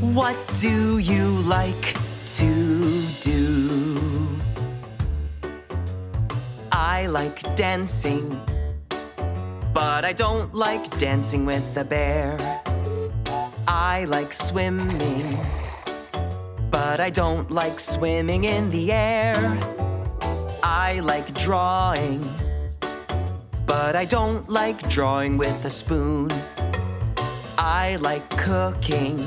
What do you like to do? I like dancing, but I don't like dancing with a bear. I like swimming, but I don't like swimming in the air. I like drawing, but I don't like drawing with a spoon. I like cooking,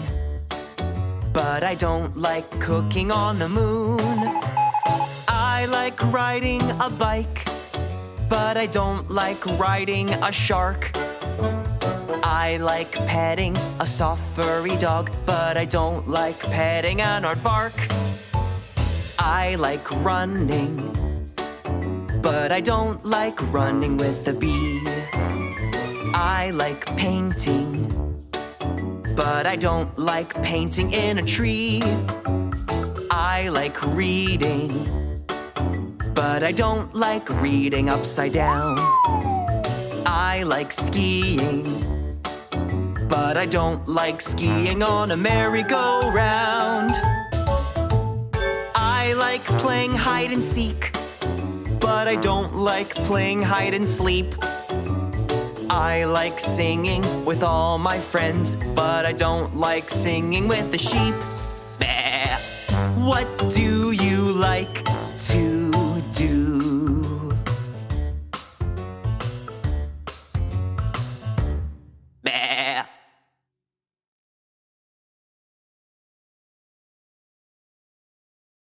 but I don't like cooking on the moon. I like riding a bike, but I don't like riding a shark. I like petting a soft furry dog, but I don't like petting an aardvark. I like running, but I don't like running with a bee. I like painting, but I don't like painting in a tree. I like reading, but I don't like reading upside down. I like skiing, but I don't like skiing on a merry-go-round. I like playing hide and seek, but I don't like playing hide and sleep. I like singing with all my friends, but I don't like singing with the sheep. Bah. What do you like